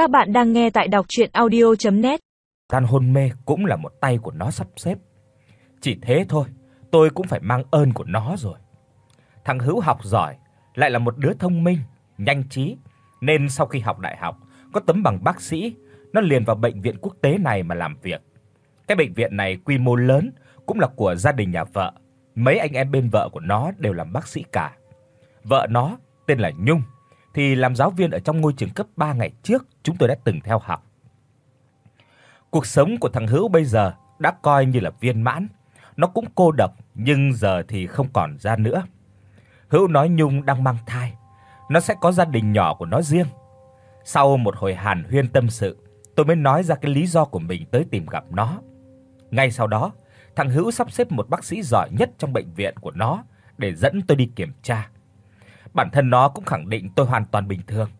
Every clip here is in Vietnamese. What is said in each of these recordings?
Các bạn đang nghe tại đọc audio net tan hôn mê cũng là một tay của nó sắp xếp. Chỉ thế thôi, tôi cũng phải mang ơn của nó rồi. Thằng Hữu học giỏi, lại là một đứa thông minh, nhanh trí, nên sau khi học đại học, có tấm bằng bác sĩ, nó liền vào bệnh viện quốc tế này mà làm việc. Cái bệnh viện này quy mô lớn, cũng là của gia đình nhà vợ. Mấy anh em bên vợ của nó đều làm bác sĩ cả. Vợ nó tên là Nhung thì làm giáo viên ở trong ngôi trường cấp 3 ngày trước chúng tôi đã từng theo học. Cuộc sống của thằng Hữu bây giờ đã coi như là viên mãn, nó cũng cô độc nhưng giờ thì không còn ra nữa. Hữu nói Nhung đang mang thai, nó sẽ có gia đình nhỏ của nó riêng. Sau một hồi hàn huyên tâm sự, tôi mới nói ra cái lý do của mình tới tìm gặp nó. Ngay sau đó, thằng Hữu sắp xếp một bác sĩ giỏi nhất trong bệnh viện của nó để dẫn tôi đi kiểm tra. Bản thân nó cũng khẳng định tôi hoàn toàn bình thường.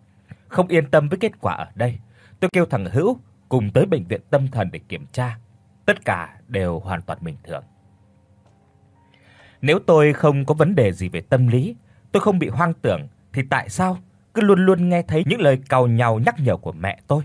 Không yên tâm với kết quả ở đây, tôi kêu thằng Hữu cùng tới bệnh viện tâm thần để kiểm tra. Tất cả đều hoàn toàn bình thường. Nếu tôi không có vấn đề gì về tâm lý, tôi không bị hoang tưởng thì tại sao cứ luôn luôn nghe thấy những lời càu nhàu nhắc nhở của mẹ tôi?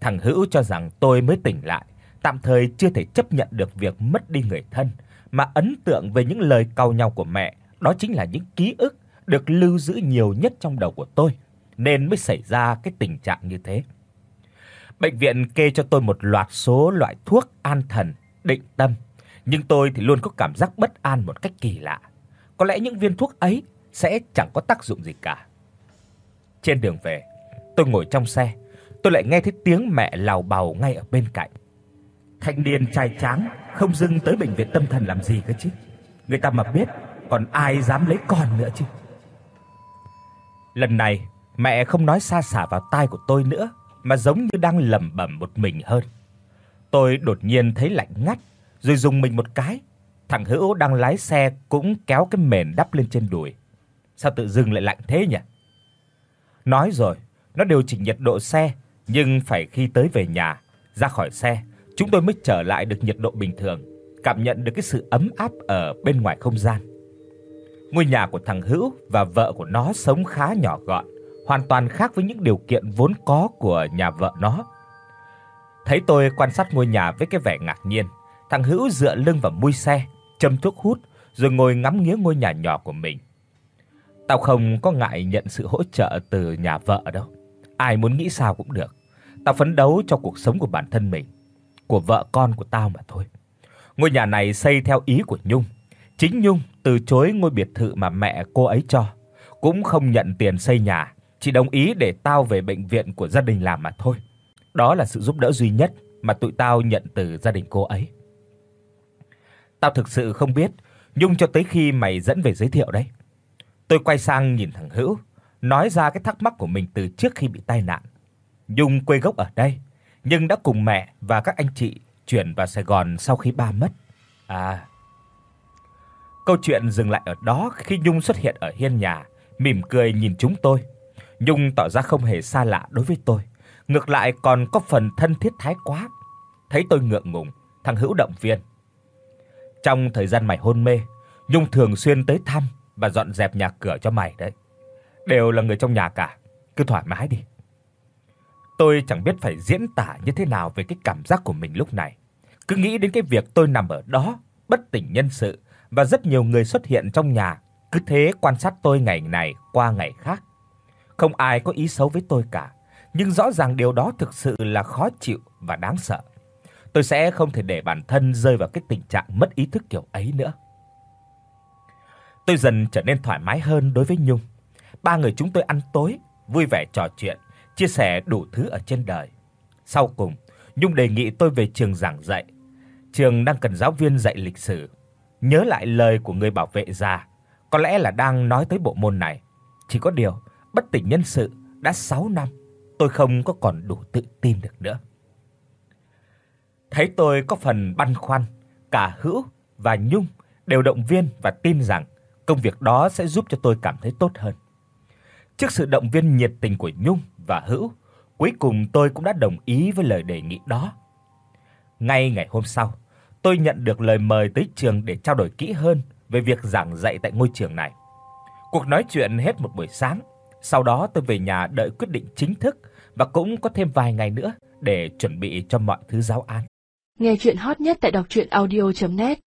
Thằng Hữu cho rằng tôi mới tỉnh lại, tạm thời chưa thể chấp nhận được việc mất đi người thân, mà ấn tượng về những lời càu nhàu của mẹ, đó chính là những ký ức được lưu giữ nhiều nhất trong đầu của tôi, nên mới xảy ra cái tình trạng như thế. Bệnh viện kê cho tôi một loạt số loại thuốc an thần, định tâm, nhưng tôi thì luôn có cảm giác bất an một cách kỳ lạ. Có lẽ những viên thuốc ấy sẽ chẳng có tác dụng gì cả. Trên đường về, tôi ngồi trong xe, tôi lại nghe thấy tiếng mẹ lào bào ngay ở bên cạnh. Thanh niên trai tráng không dưng tới bệnh viện tâm thần làm gì cơ chứ? Người ta mà biết, còn ai dám lấy con nữa chứ? Lần này, mẹ không nói xa xả vào tai của tôi nữa, mà giống như đang lẩm bẩm một mình hơn. Tôi đột nhiên thấy lạnh ngắt, rồi dùng mình một cái. Thằng Hữu đang lái xe cũng kéo cái mền đắp lên trên đùi. Sao tự dưng lại lạnh thế nhỉ? Nói rồi, nó điều chỉnh nhiệt độ xe, nhưng phải khi tới về nhà, ra khỏi xe, chúng tôi mới trở lại được nhiệt độ bình thường, cảm nhận được cái sự ấm áp ở bên ngoài không gian. Ngôi nhà của thằng Hữu và vợ của nó sống khá nhỏ gọn, hoàn toàn khác với những điều kiện vốn có của nhà vợ nó. Thấy tôi quan sát ngôi nhà với cái vẻ ngạc nhiên, thằng Hữu dựa lưng vào mui xe, châm thuốc hút rồi ngồi ngắm nghía ngôi nhà nhỏ của mình. Tao không có ngại nhận sự hỗ trợ từ nhà vợ đâu. Ai muốn nghĩ sao cũng được. Tao phấn đấu cho cuộc sống của bản thân mình, của vợ con của tao mà thôi. Ngôi nhà này xây theo ý của Nhung. Chính Nhung từ chối ngôi biệt thự mà mẹ cô ấy cho, cũng không nhận tiền xây nhà, chỉ đồng ý để tao về bệnh viện của gia đình làm mà thôi. Đó là sự giúp đỡ duy nhất mà tụi tao nhận từ gia đình cô ấy. Tao thực sự không biết Nhung cho tới khi mày dẫn về giới thiệu đấy. Tôi quay sang nhìn thằng Hữu, nói ra cái thắc mắc của mình từ trước khi bị tai nạn. Nhung quê gốc ở đây, nhưng đã cùng mẹ và các anh chị chuyển vào Sài Gòn sau khi ba mất. À. Câu chuyện dừng lại ở đó khi Nhung xuất hiện ở hiên nhà, mỉm cười nhìn chúng tôi. Nhung tỏ ra không hề xa lạ đối với tôi, ngược lại còn có phần thân thiết thái quá. Thấy tôi ngượng ngùng, thằng Hữu động viên. Trong thời gian mày hôn mê, Nhung thường xuyên tới thăm và dọn dẹp nhà cửa cho mày đấy. Đều là người trong nhà cả, cứ thoải mái đi. Tôi chẳng biết phải diễn tả như thế nào về cái cảm giác của mình lúc này. Cứ nghĩ đến cái việc tôi nằm ở đó, bất tỉnh nhân sự và rất nhiều người xuất hiện trong nhà, cứ thế quan sát tôi ngày này qua ngày khác. Không ai có ý xấu với tôi cả, nhưng rõ ràng điều đó thực sự là khó chịu và đáng sợ. Tôi sẽ không thể để bản thân rơi vào cái tình trạng mất ý thức kiểu ấy nữa. Tôi dần trở nên thoải mái hơn đối với Nhung. Ba người chúng tôi ăn tối, vui vẻ trò chuyện, chia sẻ đủ thứ ở trên đời. Sau cùng, Nhung đề nghị tôi về trường giảng dạy. Trường đang cần giáo viên dạy lịch sử. Nhớ lại lời của người bảo vệ già, có lẽ là đang nói tới bộ môn này. Chỉ có điều, bất tỉnh nhân sự đã 6 năm, tôi không có còn đủ tự tin được nữa. Thấy tôi có phần băn khoăn, cả Hữu và Nhung đều động viên và tin rằng công việc đó sẽ giúp cho tôi cảm thấy tốt hơn. Trước sự động viên nhiệt tình của Nhung và Hữu, cuối cùng tôi cũng đã đồng ý với lời đề nghị đó. Ngay ngày hôm sau, tôi nhận được lời mời tới trường để trao đổi kỹ hơn về việc giảng dạy tại ngôi trường này. Cuộc nói chuyện hết một buổi sáng, sau đó tôi về nhà đợi quyết định chính thức và cũng có thêm vài ngày nữa để chuẩn bị cho mọi thứ giáo án. Nghe truyện hot nhất tại doctruyenaudio.net